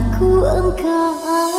aku engkau.